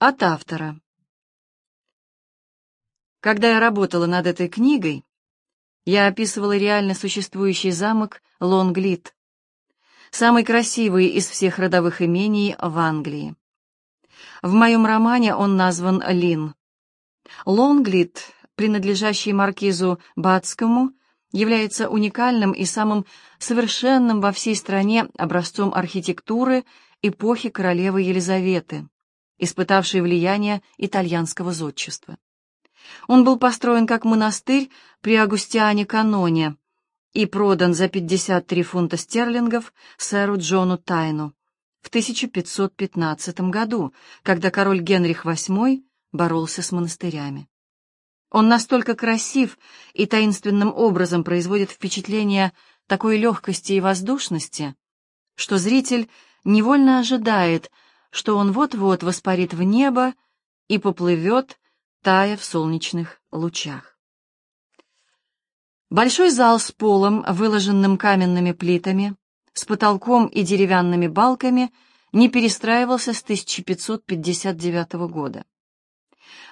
От автора. Когда я работала над этой книгой, я описывала реально существующий замок Лонглит, самый красивый из всех родовых имений в Англии. В моем романе он назван Лин. Лонглит, принадлежащий маркизу Батскому, является уникальным и самым совершенным во всей стране образцом архитектуры эпохи королевы Елизаветы, испытавшей влияние итальянского зодчества. Он был построен как монастырь при Агустиане Каноне и продан за 53 фунта стерлингов сэру Джону Тайну в 1515 году, когда король Генрих VIII боролся с монастырями. Он настолько красив и таинственным образом производит впечатление такой легкости и воздушности, что зритель невольно ожидает, что он вот-вот воспарит в небо и поплывет, тая в солнечных лучах. Большой зал с полом, выложенным каменными плитами, с потолком и деревянными балками, не перестраивался с 1559 года.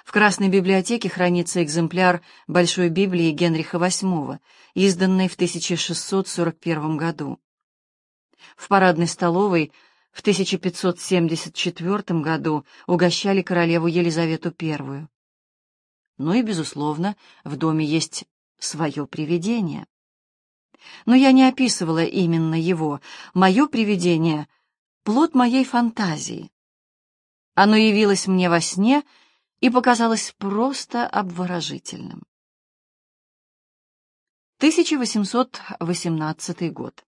В Красной библиотеке хранится экземпляр Большой Библии Генриха VIII, изданной в 1641 году. В парадной столовой в 1574 году угощали королеву Елизавету I. Ну и, безусловно, в доме есть свое привидение. Но я не описывала именно его. Мое привидение — плод моей фантазии. Оно явилось мне во сне — и показалось просто обворожительным. 1818 год.